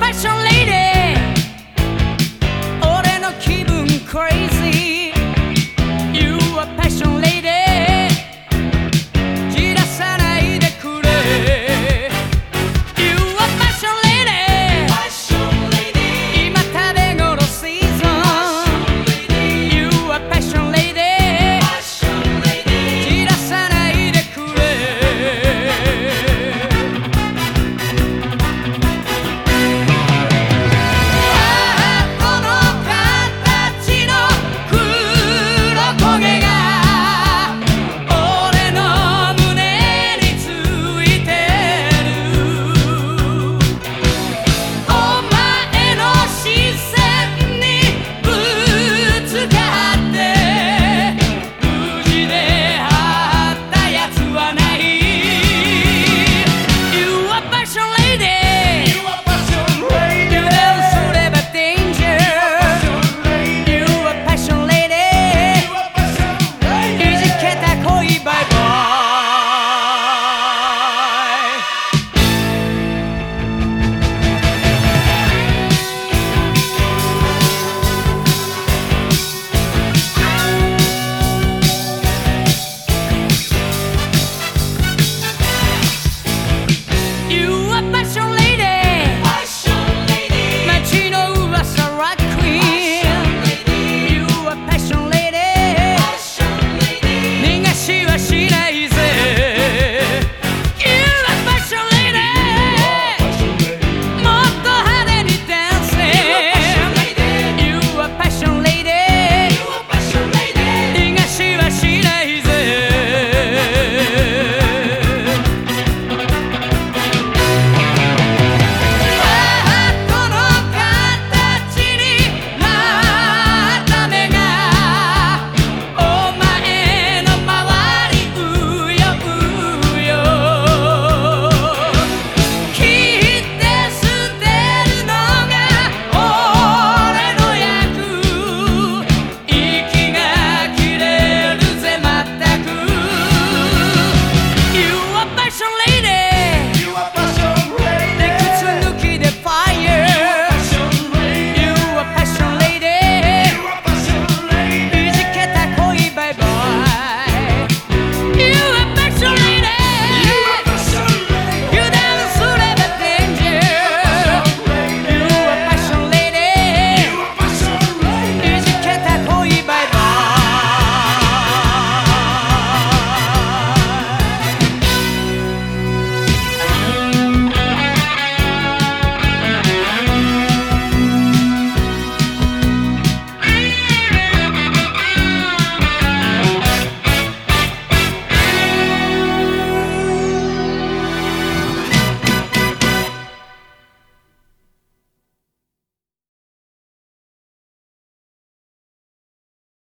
passion passion